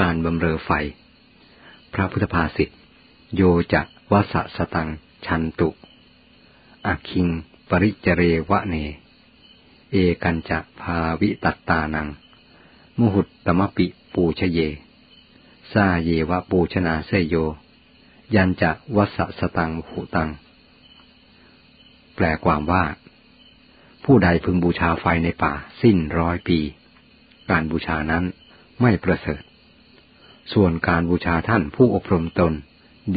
การบำเรอไฟ พระพุทธภาษิต โยจะวสสตัง ชันตุอคิง ปริจเรวะเน เอกันจะภาวิตัตตานัง มหุตตมปิปูชเยซาเยวะปูชนาเสยโย ยันจะวสสตังหุตัง แปลความว่า ผู้ใดพึงบูชาไฟในป่าสิ้นร้อยปี การบูชานั้นไม่ประเสริฐ ส่วนการบูชาท่านผู้อบรมตน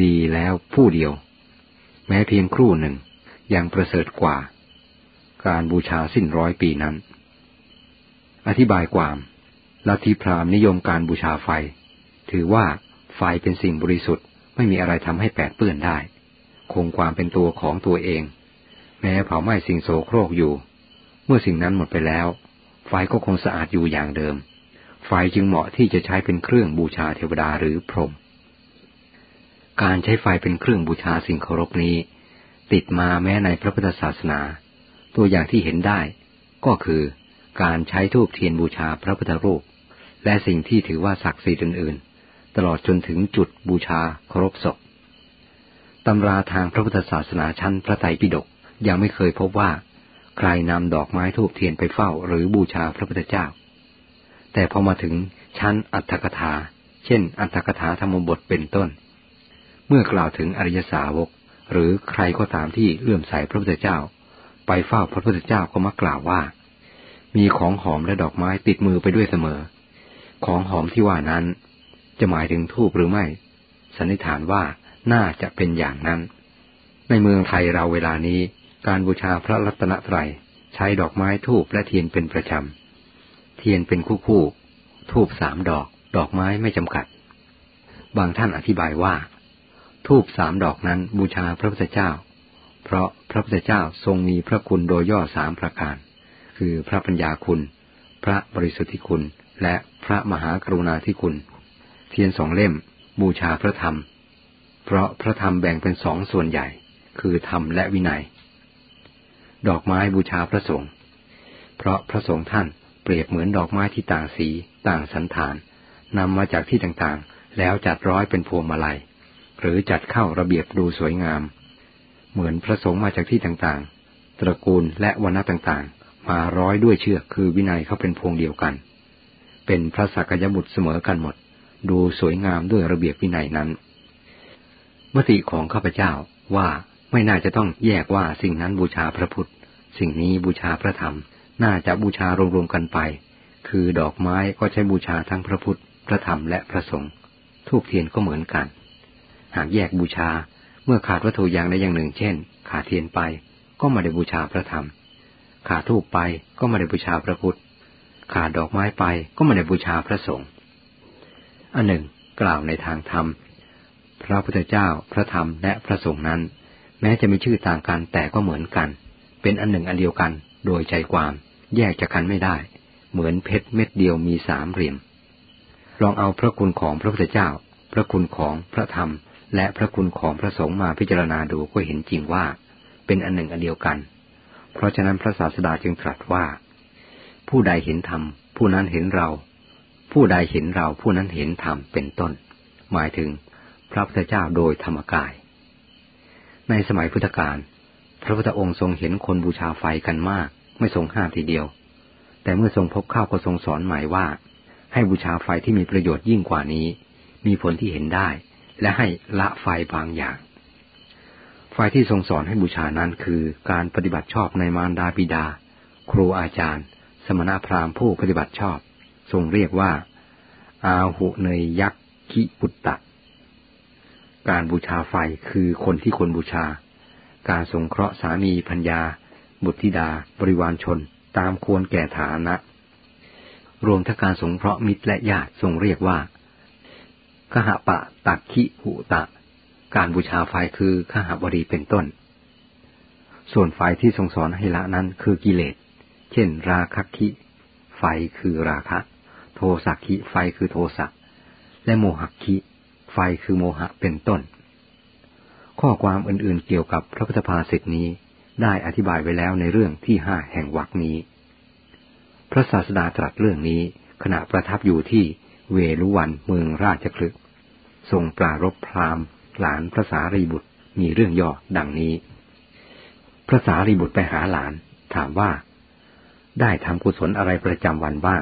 ดีแล้วผู้เดียว แม้เพียงครู่หนึ่งยังประเสริฐกว่า การบูชาสิ้นร้อยปีนั้น อธิบายความลัทธิพราหมณ์นิยมการบูชาไฟ ถือว่าไฟเป็นสิ่งบริสุทธิ์ไม่มีอะไรทำให้แปดเปื้อนได้ คงความเป็นตัวของตัวเอง แม้เผาไหม้สิ่งโสโครกอยู่ เมื่อสิ่งนั้นหมดไปแล้ว ไฟก็คงสะอาดอยู่อย่างเดิม ไฟจึงเหมาะที่จะใช้เป็นเครื่องบูชาเทวดาหรือพรหมการใช้ไฟเป็นเครื่องบูชาสิ่งเคารพนี้ ติดมาแม้ในพระพุทธศาสนา ตัวอย่างที่เห็นได้ ก็คือการใช้ทูบเทียนบูชาพระพุทธรูป และสิ่งที่ถือว่าศักดิ์สิทธิ์อื่นๆ ตลอดจนถึงจุดบูชาเคารพศพตำราทางพระพุทธศาสนาชั้นพระไตรปิฎกยังไม่เคยพบว่า ใครนำดอกไม้ทูบเทียนไปเฝ้าหรือบูชาพระพุทธเจ้า แต่พอมาถึงชั้นอัตถกถา เช่น อัตถกถาธรรมบทเป็นต้น เมื่อกล่าวถึงอริยสาวก หรือใครก็ตามที่เลื่อมใสพระพุทธเจ้า ไปเฝ้าพระพุทธเจ้าก็มักกล่าวว่า มีของหอมและดอกไม้ติดมือไปด้วยเสมอ ของหอมที่ว่านั้น จะหมายถึงทูบหรือไม่ สันนิษฐานว่าน่าจะเป็นอย่างนั้น ในเมืองไทยเราเวลานี้ การบูชาพระรัตนตรัยใช้ดอกไม้ทูบและเทียนเป็นประจำ เทียนเป็นคู่คู่ทูบสามดอก ดอกไม้ไม่จำกัด บางท่านอธิบายว่า ทูบสามดอกนั้นบูชาพระพุทธเจ้า เพราะพระพุทธเจ้าทรงมีพระคุณโดยย่อสามประการ คือพระปัญญาคุณ พระบริสุทธิคุณ และพระมหากรุณาธิคุณ เทียนสองเล่ม บูชาพระธรรม เพราะพระธรรมแบ่งเป็นสองส่วนใหญ่ คือธรรมและวินัย ดอกไม้บูชาพระสงฆ์เพราะพระสงฆ์ท่าน รียบเหมือนดอกไม้ที่ต่างสี ต่างสันฐานนำมาจากที่ต่างๆ แล้วจัดร้อยเป็นพวงมาลัย หรือจัดเข้าระเบียบดูสวยงาม เหมือนพระสงฆ์มาจากที่ต่างๆ ตระกูลและวรรณะต่างๆ มาร้อยด้วยเชือกคือวินัยเขาเป็นพวงเดียวกัน เป็นพระสักยบุตรเสมอกันหมด ดูสวยงามด้วยระเบียบวินัยนั้นมติของข้าพเจ้าว่าไม่น่าจะต้องแยกว่าสิ่งนั้นบูชาพระพุทธ สิ่งนี้บูชาพระธรรม น่าจะบูชารวมๆกันไป คือดอกไม้ก็ใช้บูชาทั้งพระพุทธ พระธรรมและพระสงฆ์ทูบเทียนก็เหมือนกัน หากแยกบูชาเมื่อขาดวัตถุอย่างใดอย่างหนึ่ง เช่น ขาดเทียนไปก็ไม่ได้บูชาพระธรรม ขาดทูปไปก็ไม่ได้บูชาพระพุทธ ขาดดอกไม้ไปก็ไม่ได้บูชาพระสงฆ์อันหนึ่ง กล่าวในทางธรรม พระพุทธเจ้าพระธรรมและพระสงฆ์นั้น แม้จะมีชื่อต่างกันแต่ก็เหมือนกัน เป็นอันหนึ่งอันเดียวกันโดยใจความ แยกจากกันไม่ได้ เหมือนเพชรเม็ดเดียวมีสามเหลี่ยม ลองเอาพระคุณของพระพุทธเจ้า พระคุณของพระธรรม และพระคุณของพระสงฆ์มาพิจารณาดูก็เห็นจริงว่า เป็นอันหนึ่งอันเดียวกัน เพราะฉะนั้นพระศาสดาจึงตรัสว่า ผู้ใดเห็นธรรม ผู้นั้นเห็นเรา ผู้ใดเห็นเราผู้นั้นเห็นธรรมเป็นต้น หมายถึงพระพุทธเจ้าโดยธรรมกาย ในสมัยพุทธกาลพระพุทธองค์ทรงเห็นคนบูชาไฟกันมาก ไม่ทรงห้ามทีเดียว แต่เมื่อทรงพบข้าวก็ทรงสอนหมายว่า ให้บูชาไฟที่มีประโยชน์ยิ่งกว่านี้ มีผลที่เห็นได้ และให้ละไฟบางอย่าง ไฟที่ทรงสอนให้บูชานั้นคือการปฏิบัติชอบในมารดาบิดา ครูอาจารย์ สมณพราหมณ์ผู้ปฏิบัติชอบ ทรงเรียกว่า อาหุเนยยักษ์คิปุตตะการบูชาไฟคือคนที่ควรบูชา การสงเคราะห์สามีพัญญา บุตรธิดา บริวารชน ตามควรแก่ฐานะ รวมทั้งการสงเคราะห์มิตรและญาติทรงเรียกว่ากหปะตักขิหุตะ การบูชาไฟคือขหบดีเป็นต้น ส่วนไฟที่ทรงสอนให้ละนั้นคือกิเลส เช่น ราคะคิไฟคือราคะ โทสักขิไฟคือโทสะและโมหคิไฟคือโมหะเป็นต้น ข้อความอื่นๆเกี่ยวกับพระพุทธภาษิตนี้ ได้อธิบายไว้แล้วในเรื่องที่ห้าแห่งวรรคนี้ พระศาสดาตรัสเรื่องนี้ขณะประทับอยู่ที่เวลุวันเมืองราชคลึกทรงปรารบพราหมณ์ หลานพระสารีบุตรมีเรื่องย่อดังนี้ พระสารีบุตรไปหาหลาน ถามว่า ได้ทำกุศลอะไรประจำวันบ้าง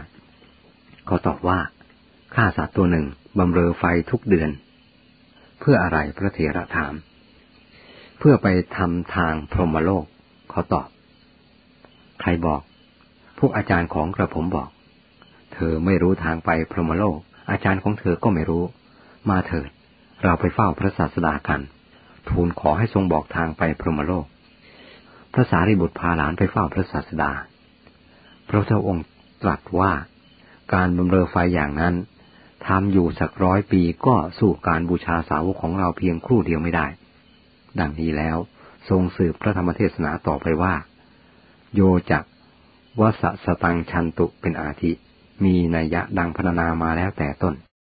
เขาตอบว่าฆ่าสัตว์ตัวหนึ่งบำเรอไฟทุกเดือน เพื่ออะไรพระเถระถาม เพื่อไปทำทางพรหมโลก เขาตอบ ใครบอก พวกอาจารย์ของกระผมบอก เธอไม่รู้ทางไปพรหมโลก อาจารย์ของเธอก็ไม่รู้ มาเถิด เราไปเฝ้าพระศาสดากัน ทูลขอให้ทรงบอกทางไปพรหมโลก พระสารีบุตรพาหลานไปเฝ้าพระศาสดา พระเจ้าองค์ตรัสว่า การบำเรอไฟอย่างนั้นทำอยู่สักร้อยปีก็สู้การบูชาสาวกของเราเพียงครู่เดียวไม่ได้ ดังนี้แล้ว ทรงสืบพระธรรมเทศนาต่อไปว่า โยจักวสสตังชันตุเป็นอาทิ มีนัยยะดังพรรณนามาแล้วแต่ต้น